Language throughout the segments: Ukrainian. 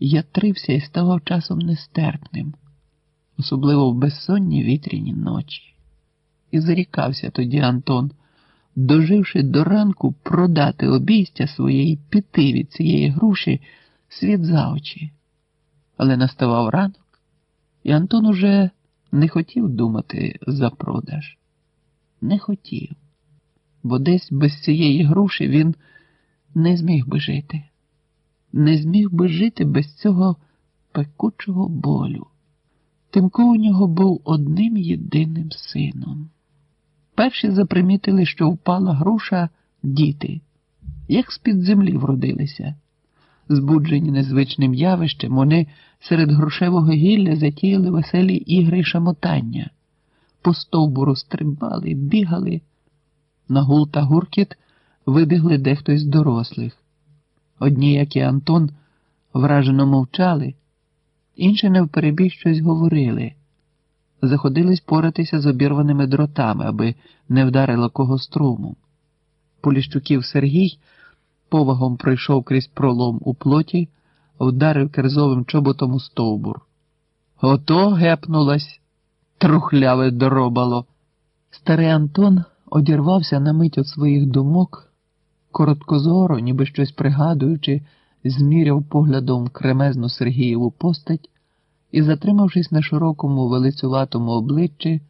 ятрився і ставав часом нестерпним, особливо в безсонні вітряні ночі. І зарікався тоді Антон, доживши до ранку продати обійстя своєї піти від цієї груші світ за очі. Але наставав ранок, і Антон уже не хотів думати за продаж. Не хотів, бо десь без цієї груші він не зміг би жити, не зміг би жити без цього пекучого болю. Тимко у нього був одним єдиним сином. Перші запримітили, що впала груша діти, як з-під землі вродилися. Збуджені незвичним явищем, вони серед грушевого гілля затіяли веселі ігри й шамотання, по стовбуру стрибали, бігали. На гул та гуркіт вибігли дехто із дорослих. Одні, як і Антон, вражено мовчали, інші невперебіг щось говорили, заходились поратися з обірваними дротами, аби не вдарило кого струму. Поліщуків Сергій повагом пройшов крізь пролом у плоті, вдарив керзовим чоботом у стовбур. Ото гепнулась, трухляве доробало. Старий Антон одірвався на мить від своїх думок, короткозоро, ніби щось пригадуючи, зміряв поглядом кремезну Сергієву постать і, затримавшись на широкому велицюватому обличчі,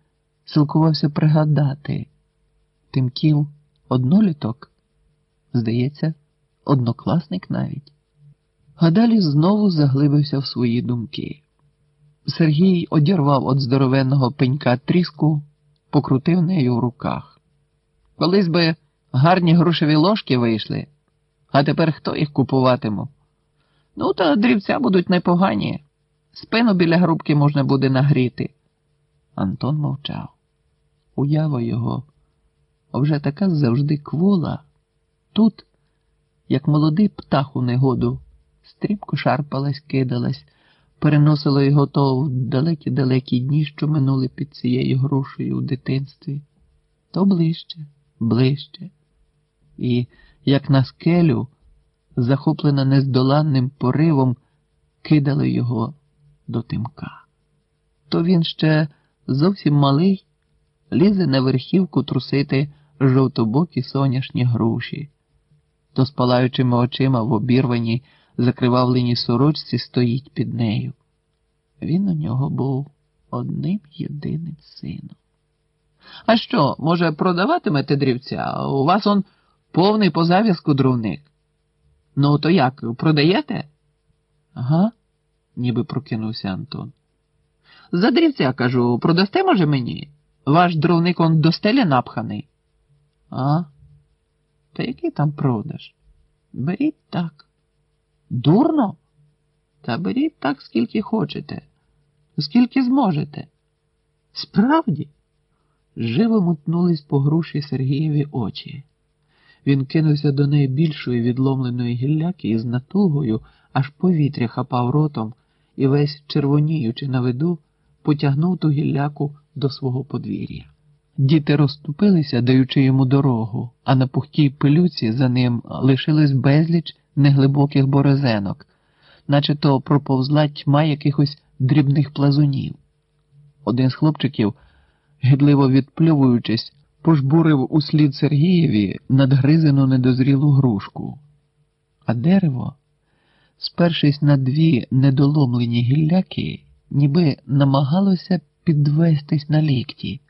силкувався пригадати Тимків одноліток, здається, однокласник навіть. А далі знову заглибився в свої думки. Сергій одірвав від здоровенного пенька тріску, покрутив нею в руках. Колись би гарні грушеві ложки вийшли, а тепер хто їх купуватиме? Ну, та дрівця будуть непогані. Спину біля грубки можна буде нагріти. Антон мовчав. Уява його вже така завжди квола. Тут, як молодий птах у негоду, стрімко шарпалась, кидалась, переносило його то в далекі-далекі дні, що минули під цією грушею у дитинстві, то ближче, ближче. І, як на скелю, захоплена нездоланним поривом, кидало його до тимка. То він ще зовсім малий, лізе на верхівку трусити жовтобокі соняшні груші, то з палаючими очима в обірваній, закривавленій сорочці стоїть під нею. Він у нього був одним єдиним сином. А що, може, продаватимете дрівця? У вас он повний по зав'язку дровник. Ну, то як, продаєте? Ага, ніби прокинувся Антон. За дрівця, кажу, продасте, може, мені? Ваш дровник он до стелі напханий. А? Та який там продаж? Беріть так. Дурно? Та беріть так, скільки хочете, скільки зможете. Справді, живо мутнулись по груші Сергієві очі. Він кинувся до неї більшої відломленої гілляки і з натугою аж повітря хапав ротом і весь червоніючи на виду, потягнув ту гілляку до свого подвір'я. Діти розступилися, даючи йому дорогу, а на пухтій пилюці за ним лишилось безліч неглибоких борозенок, наче то проповзла тьма якихось дрібних плазунів. Один з хлопчиків, гидливо відплювуючись, пожбурив услід Сергієві надгризену недозрілу грушку, а дерево, спершись на дві недоломлені гілляки, ніби намагалося підвестись на лікті,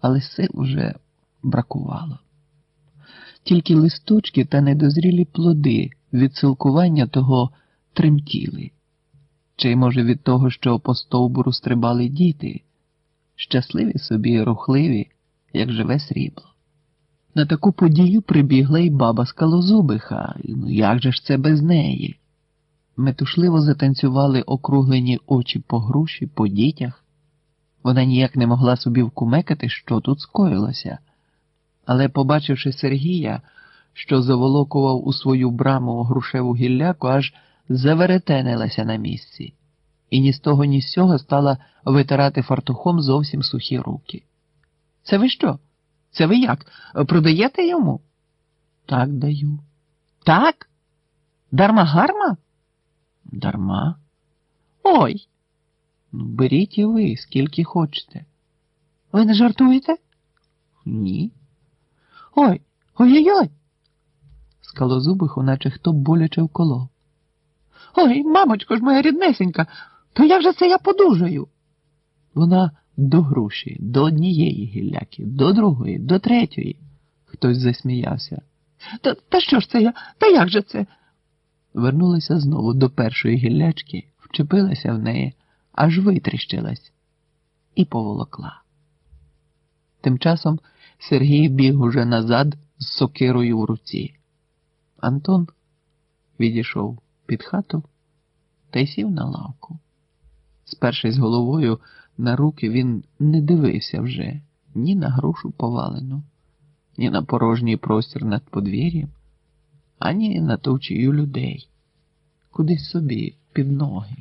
але сил уже бракувало. Тільки листочки та недозрілі плоди від силкування того тремтіли, чи, може, від того, що по стовбуру стрибали діти, щасливі собі, рухливі, як живе срібло. На таку подію прибігла й баба скалозубиха, ну як же ж це без неї? Метушливо затанцювали округлені очі по груші, по дітях. Вона ніяк не могла собі вкумекати, що тут скоїлося, але, побачивши Сергія, що заволокував у свою браму грушеву гілляку, аж заверетенилася на місці, і ні з того, ні з сього стала витирати фартухом зовсім сухі руки. Це ви що? Це ви як? Продаєте йому? Так даю. Так? Дарма гарма? Дарма. Ой, Ну, беріть і ви, скільки хочете. ви не жартуєте? Ні. Ой, ой-ой-ой. Скалозубиху, наче хто боляче вколов. Ой, мамочко ж моя ріднесенька, то як же це я подужаю? Вона до груші, до однієї гілляки, до другої, до третьої. Хтось засміявся. Та, та що ж це я? Та як же це? Вернулася знову до першої гіллячки, вчепилася в неї, аж витріщилась і поволокла. Тим часом Сергій біг уже назад з сокирою в руці. Антон відійшов під хату та й сів на лавку. Спершись головою на руки, він не дивився вже ні на грушу повалену, ні на порожній простір над подвір'ям, ані на товчію людей, кудись собі під ноги.